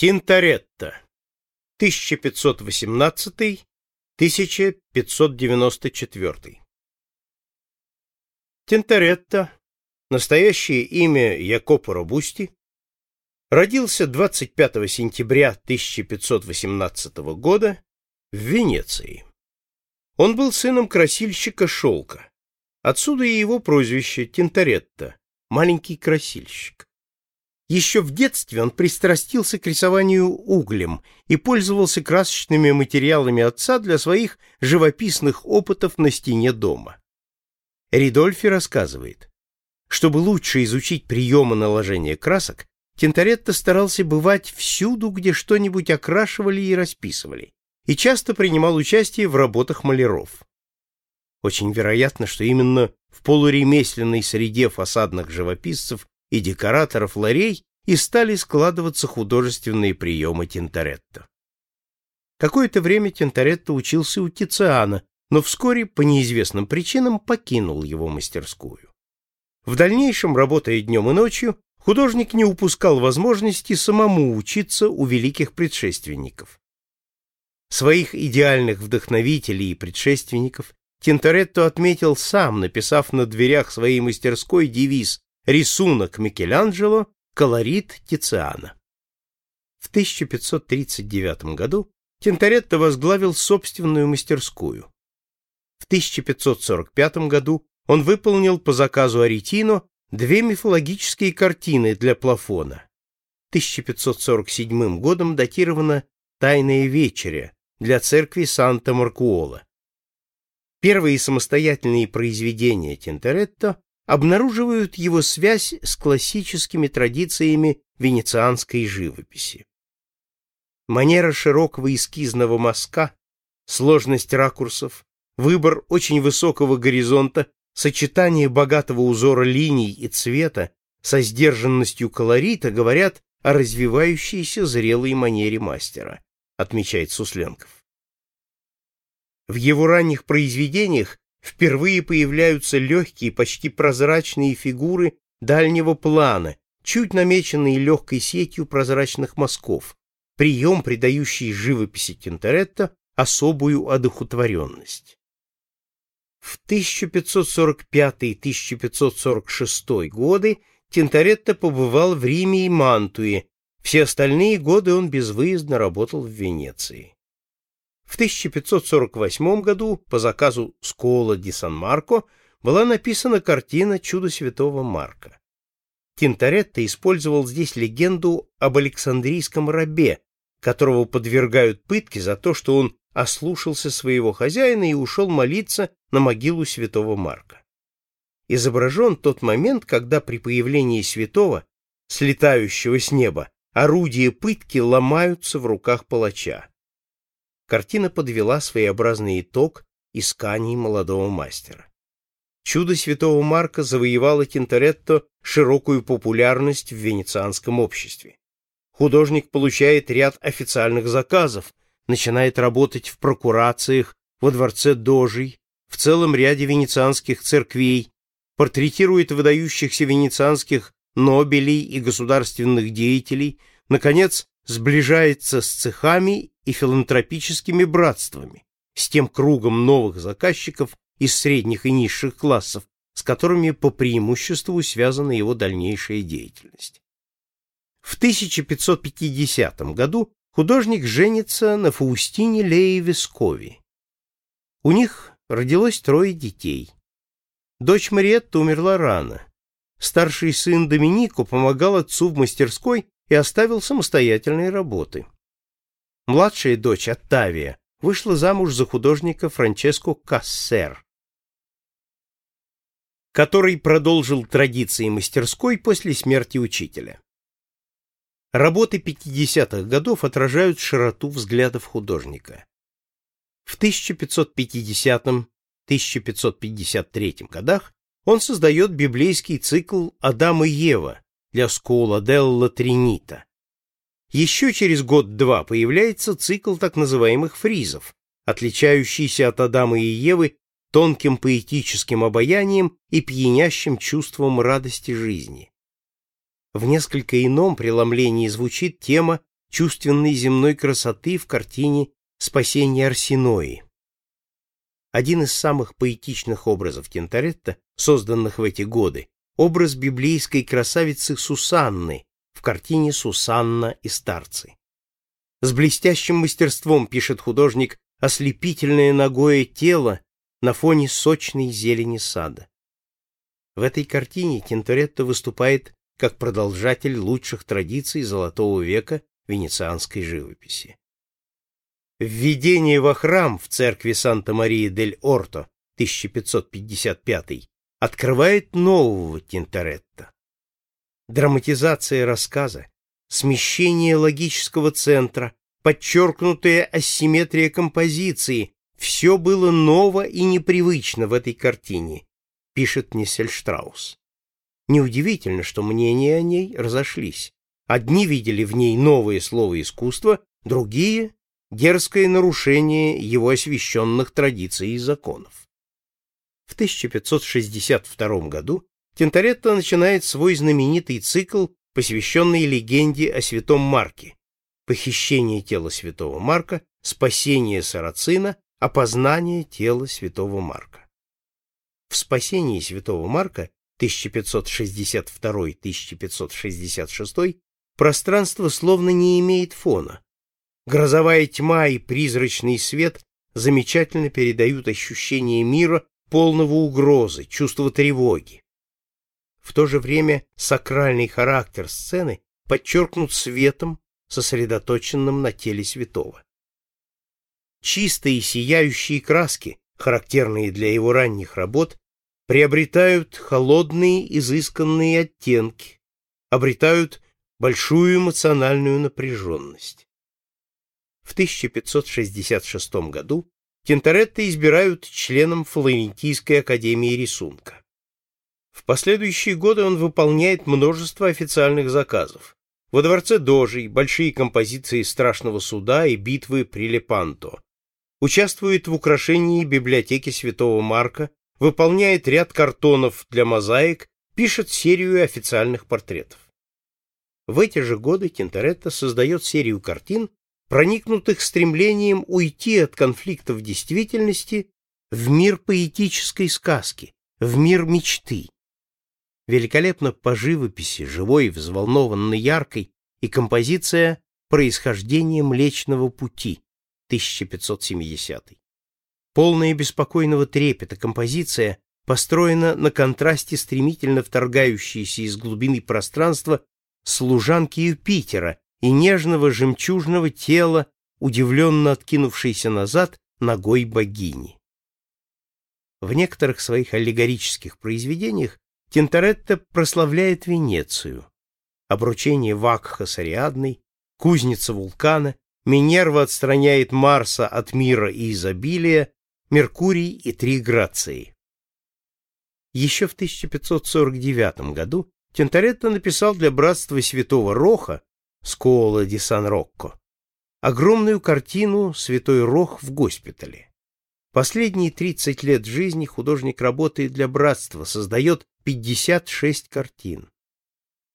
Тинторетто. 1518-1594. Тинторетто, настоящее имя Якопо Робусти, родился 25 сентября 1518 года в Венеции. Он был сыном красильщика шелка. Отсюда и его прозвище Тинторетто, маленький красильщик. Еще в детстве он пристрастился к рисованию углем и пользовался красочными материалами отца для своих живописных опытов на стене дома. Ридольфи рассказывает, чтобы лучше изучить приемы наложения красок, Тинторетто старался бывать всюду, где что-нибудь окрашивали и расписывали, и часто принимал участие в работах маляров. Очень вероятно, что именно в полуремесленной среде фасадных живописцев и декораторов ларей и стали складываться художественные приемы Тинторетто. Какое-то время Тинторетто учился у Тициана, но вскоре по неизвестным причинам покинул его мастерскую. В дальнейшем, работая днем и ночью, художник не упускал возможности самому учиться у великих предшественников. Своих идеальных вдохновителей и предшественников Тинторетто отметил сам, написав на дверях своей мастерской девиз рисунок Микеланджело, колорит Тициана. В 1539 году Тинторетто возглавил собственную мастерскую. В 1545 году он выполнил по заказу Аретино две мифологические картины для плафона. 1547 годом датирована «Тайная вечеря» для церкви Санта-Маркуола. Первые самостоятельные произведения Тинторетто обнаруживают его связь с классическими традициями венецианской живописи. Манера широкого эскизного мазка, сложность ракурсов, выбор очень высокого горизонта, сочетание богатого узора линий и цвета со сдержанностью колорита говорят о развивающейся зрелой манере мастера, отмечает Сусленков. В его ранних произведениях впервые появляются легкие, почти прозрачные фигуры дальнего плана, чуть намеченные легкой сетью прозрачных мазков, прием, придающий живописи Тинторетто особую одухотворенность. В 1545-1546 годы Тинторетто побывал в Риме и Мантуе, все остальные годы он безвыездно работал в Венеции. В 1548 году по заказу Скола ди Сан-Марко была написана картина «Чудо святого Марка». Тинторетто использовал здесь легенду об Александрийском рабе, которого подвергают пытке за то, что он ослушался своего хозяина и ушел молиться на могилу святого Марка. Изображен тот момент, когда при появлении святого, слетающего с неба, орудия пытки ломаются в руках палача картина подвела своеобразный итог исканий молодого мастера. Чудо святого Марка завоевало Тинторетто широкую популярность в венецианском обществе. Художник получает ряд официальных заказов, начинает работать в прокурациях, во дворце Дожей, в целом ряде венецианских церквей, портретирует выдающихся венецианских нобелей и государственных деятелей, наконец, сближается с цехами и филантропическими братствами, с тем кругом новых заказчиков из средних и низших классов, с которыми по преимуществу связана его дальнейшая деятельность. В 1550 году художник женится на Фаустине Лее Вискови. У них родилось трое детей. Дочь Мариетта умерла рано. Старший сын Доминико помогал отцу в мастерской и оставил самостоятельные работы. Младшая дочь Оттавия вышла замуж за художника Франческо Кассер, который продолжил традиции мастерской после смерти учителя. Работы 50-х годов отражают широту взглядов художника. В 1550-1553 годах он создает библейский цикл «Адам и Ева» для Скола Делла Тринита, еще через год-два появляется цикл так называемых фризов, отличающийся от Адама и Евы тонким поэтическим обаянием и пьянящим чувством радости жизни. В несколько ином преломлении звучит тема чувственной земной красоты в картине «Спасение Арсенои». Один из самых поэтичных образов Тинторетто, созданных в эти годы, образ библейской красавицы Сусанны в картине «Сусанна и старцы». С блестящим мастерством пишет художник ослепительное ногое тело на фоне сочной зелени сада. В этой картине Тинторетто выступает как продолжатель лучших традиций Золотого века венецианской живописи. Введение во храм в церкви Санта-Мария-дель-Орто 1555 открывает нового Тинторетто. Драматизация рассказа, смещение логического центра, подчеркнутая асимметрия композиции – все было ново и непривычно в этой картине, пишет Ниссельштраус. Неудивительно, что мнения о ней разошлись. Одни видели в ней новое слово искусства, другие — дерзкое нарушение его освященных традиций и законов. В 1562 году Тинторетто начинает свой знаменитый цикл, посвященный легенде о святом Марке, похищение тела святого Марка, спасение Сарацина, опознание тела святого Марка. В спасении святого Марка 1562-1566 пространство словно не имеет фона. Грозовая тьма и призрачный свет замечательно передают ощущение мира, полного угрозы, чувство тревоги. В то же время сакральный характер сцены подчеркнут светом, сосредоточенным на теле святого. Чистые сияющие краски, характерные для его ранних работ, приобретают холодные изысканные оттенки, обретают большую эмоциональную напряженность. В 1566 году Тинторетто избирают членом Флорентийской академии рисунка. В последующие годы он выполняет множество официальных заказов. Во дворце Дожей большие композиции Страшного суда и битвы при Лепанто. Участвует в украшении библиотеки Святого Марка, выполняет ряд картонов для мозаик, пишет серию официальных портретов. В эти же годы Тинторетто создает серию картин, проникнутых стремлением уйти от конфликтов действительности в мир поэтической сказки, в мир мечты великолепно по живописи, живой, взволнованной, яркой, и композиция «Происхождение Млечного Пути» 1570. Полная беспокойного трепета композиция построена на контрасте стремительно вторгающейся из глубины пространства служанки Юпитера и нежного жемчужного тела, удивленно откинувшейся назад ногой богини. В некоторых своих аллегорических произведениях Тинторетто прославляет Венецию. Обручение Вакха с Ариадной, кузница вулкана, Минерва отстраняет Марса от мира и изобилия, Меркурий и три Грации. Еще в 1549 году Тинторетто написал для братства Святого Роха Скола ди Сан-Рокко огромную картину «Святой Рох в госпитале». Последние 30 лет жизни художник работает для братства, создает 56 картин.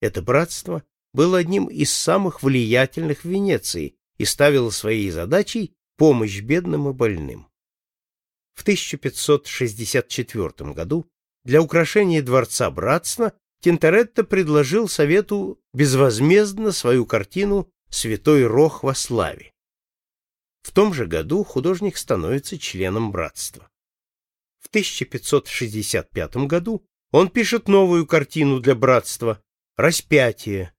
Это братство было одним из самых влиятельных в Венеции и ставило своей задачей помощь бедным и больным. В 1564 году для украшения дворца братства Тинторетто предложил совету безвозмездно свою картину «Святой Рох во славе». В том же году художник становится членом братства. В 1565 году он пишет новую картину для братства «Распятие»,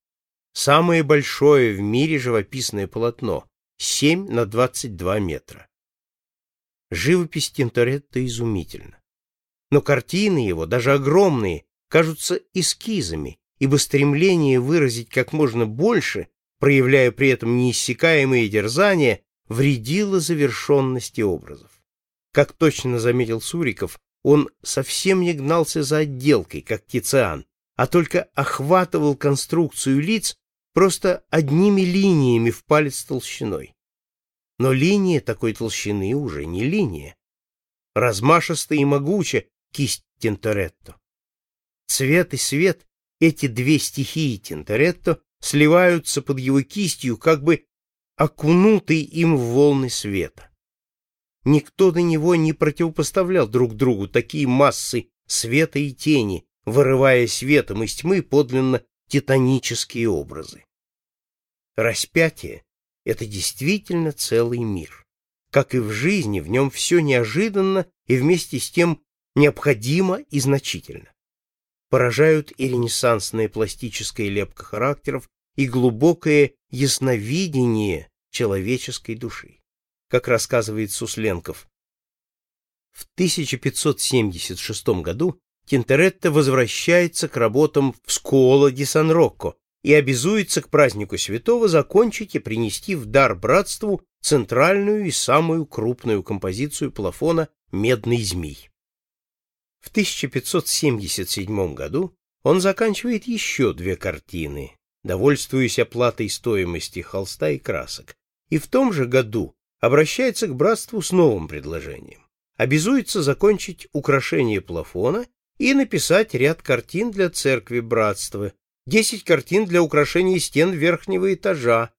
самое большое в мире живописное полотно, 7 на 22 метра. Живопись Тинторетто изумительна. Но картины его, даже огромные, кажутся эскизами, ибо стремление выразить как можно больше, проявляя при этом неиссякаемые дерзания, вредило завершенности образов. Как точно заметил Суриков, он совсем не гнался за отделкой, как Тициан, а только охватывал конструкцию лиц просто одними линиями в палец толщиной. Но линия такой толщины уже не линия. Размашисто и могуче кисть Тинторетто. Цвет и свет, эти две стихии Тинторетто, сливаются под его кистью как бы окунутый им в волны света. Никто до него не противопоставлял друг другу такие массы света и тени, вырывая светом из тьмы подлинно титанические образы. Распятие — это действительно целый мир. Как и в жизни, в нем все неожиданно и вместе с тем необходимо и значительно. Поражают и ренессансная пластическая лепка характеров, и глубокое ясновидение человеческой души. Как рассказывает Сусленков, в 1576 году Тинторетто возвращается к работам в Скуола ди Сан-Рокко и обязуется к празднику святого закончить и принести в дар братству центральную и самую крупную композицию плафона «Медный змей». В 1577 году он заканчивает еще две картины, довольствуясь оплатой стоимости холста и красок, и в том же году обращается к братству с новым предложением. Обязуется закончить украшение плафона и написать ряд картин для церкви братства, десять картин для украшения стен верхнего этажа,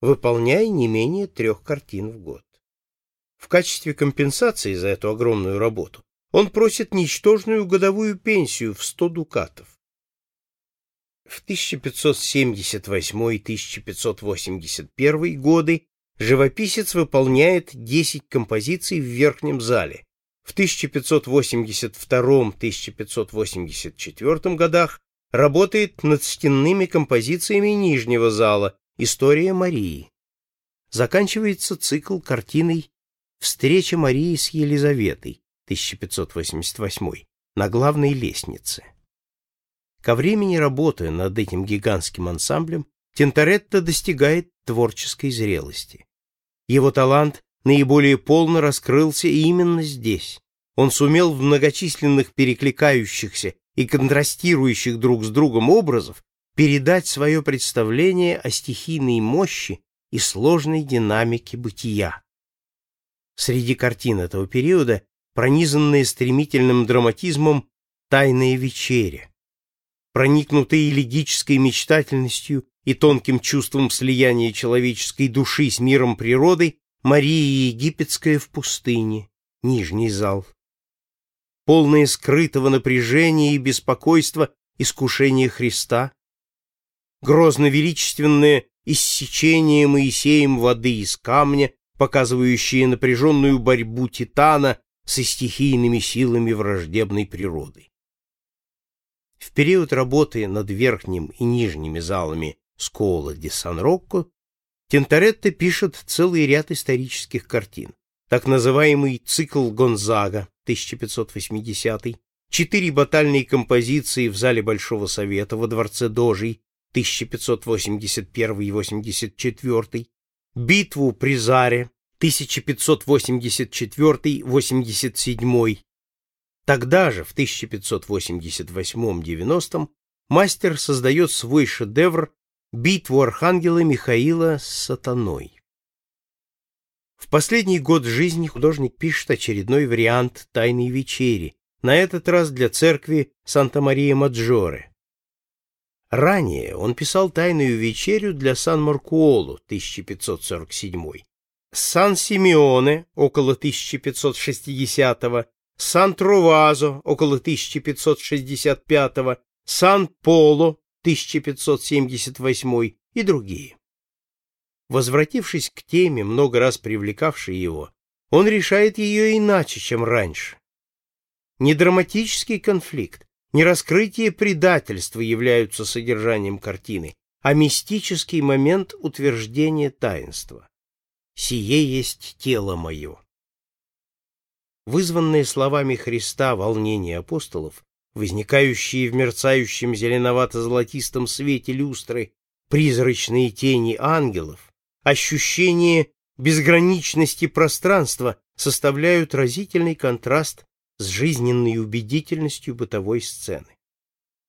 выполняя не менее трех картин в год. В качестве компенсации за эту огромную работу он просит ничтожную годовую пенсию в 100 дукатов. В 1578-1581 годы живописец выполняет 10 композиций в верхнем зале. В 1582-1584 годах работает над стенными композициями нижнего зала «История Марии». Заканчивается цикл картиной «Встреча Марии с Елизаветой» 1588 на главной лестнице. Ко времени работы над этим гигантским ансамблем Тинторетто достигает творческой зрелости. Его талант наиболее полно раскрылся именно здесь. Он сумел в многочисленных перекликающихся и контрастирующих друг с другом образов передать свое представление о стихийной мощи и сложной динамике бытия. Среди картин этого периода пронизанные стремительным драматизмом «Тайная вечеря», проникнутые элегической мечтательностью и тонким чувством слияния человеческой души с миром природы Мария Египетская в пустыне, нижний зал. Полное скрытого напряжения и беспокойства искушение Христа, грозно-величественное иссечение Моисеем воды из камня, показывающее напряженную борьбу Титана со стихийными силами враждебной природы. В период работы над верхним и нижними залами Скола ди Сан-Рокко Тинторетто пишет целый ряд исторических картин. Так называемый цикл Гонзага 1580, четыре батальные композиции в зале Большого Совета во дворце Дожей 1581-84, битву при Заре 1584-87, Тогда же, в 1588-90, мастер создает свой шедевр «Битву архангела Михаила с сатаной». В последний год жизни художник пишет очередной вариант «Тайной вечери», на этот раз для церкви Санта-Мария-Маджоре. Ранее он писал «Тайную вечерю» для Сан-Маркуоло 1547, Сан-Симеоне около 1560 Сан-Тровазо около 1565, Сан-Поло 1578 и другие. Возвратившись к теме, много раз привлекавшей его, он решает ее иначе, чем раньше. Не драматический конфликт, не раскрытие предательства являются содержанием картины, а мистический момент утверждения таинства. «Сие есть тело мое». Вызванные словами Христа волнение апостолов, возникающие в мерцающем зеленовато-золотистом свете люстры призрачные тени ангелов, ощущение безграничности пространства составляют разительный контраст с жизненной убедительностью бытовой сцены.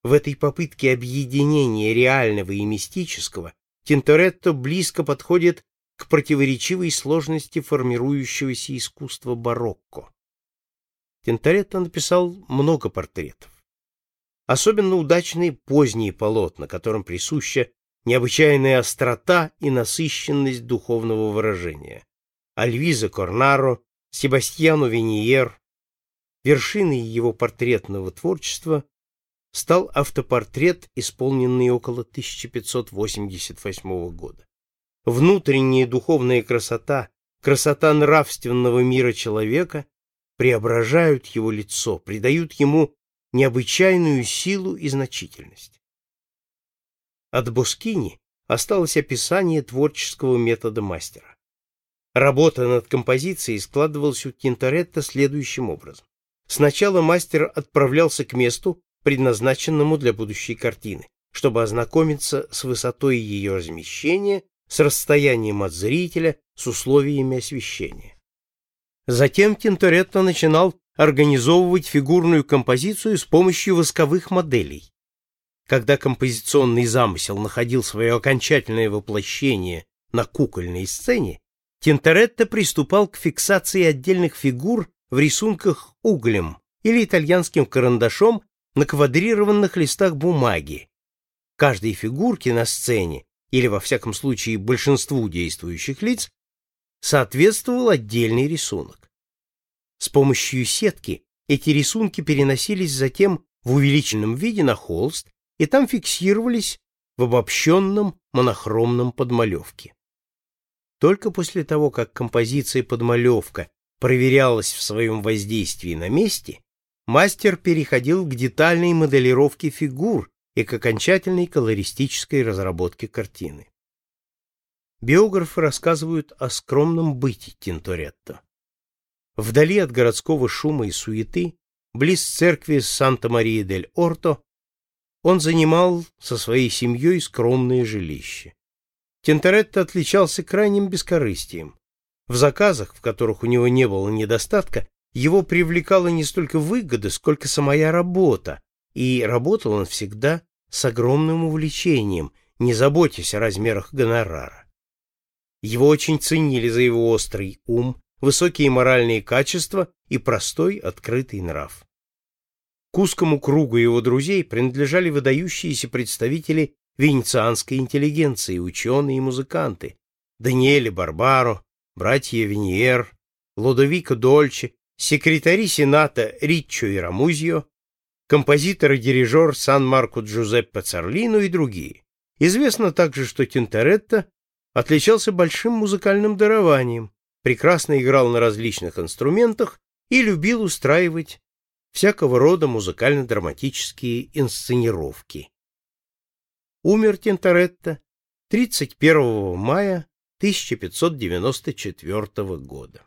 В этой попытке объединения реального и мистического Тинторетто близко подходит к противоречивой сложности формирующегося искусства барокко. Тинторетто написал много портретов. Особенно удачные поздние полотна, которым присуща необычайная острота и насыщенность духовного выражения. Альвиза Корнаро, Себастьяну Виньер. Вершиной его портретного творчества стал автопортрет, исполненный около 1588 года. Внутренняя духовная красота, красота нравственного мира человека преображают его лицо, придают ему необычайную силу и значительность. От Боскини осталось описание творческого метода мастера. Работа над композицией складывалась у Тинторетто следующим образом. Сначала мастер отправлялся к месту, предназначенному для будущей картины, чтобы ознакомиться с высотой ее размещения, с расстоянием от зрителя, с условиями освещения. Затем Тинторетто начинал организовывать фигурную композицию с помощью восковых моделей. Когда композиционный замысел находил свое окончательное воплощение на кукольной сцене, Тинторетто приступал к фиксации отдельных фигур в рисунках углем или итальянским карандашом на квадрированных листах бумаги. Каждой фигурке на сцене, или во всяком случае большинству действующих лиц, соответствовал отдельный рисунок. С помощью сетки эти рисунки переносились затем в увеличенном виде на холст и там фиксировались в обобщенном монохромном подмалевке. Только после того, как композиция подмалевка проверялась в своем воздействии на месте, мастер переходил к детальной моделировке фигур и к окончательной колористической разработке картины. Биографы рассказывают о скромном быте Тинторетто. Вдали от городского шума и суеты, близ церкви Санта-Мария-дель-Орто, он занимал со своей семьей скромное жилище. Тинторетто отличался крайним бескорыстием. В заказах, в которых у него не было недостатка, его привлекала не столько выгода, сколько самая работа, и работал он всегда с огромным увлечением, не заботясь о размерах гонорара. Его очень ценили за его острый ум, высокие моральные качества и простой открытый нрав. К узкому кругу его друзей принадлежали выдающиеся представители венецианской интеллигенции, ученые и музыканты, Даниэле Барбаро, братья Виньер, Лодовико Дольче, секретари Сената Риччо и Рамузио, композитор и дирижер Сан-Марко Джузеппе Царлино и другие. Известно также, что Тинторетто отличался большим музыкальным дарованием, прекрасно играл на различных инструментах и любил устраивать всякого рода музыкально-драматические инсценировки. Умер Тинторетто 31 мая 1594 года.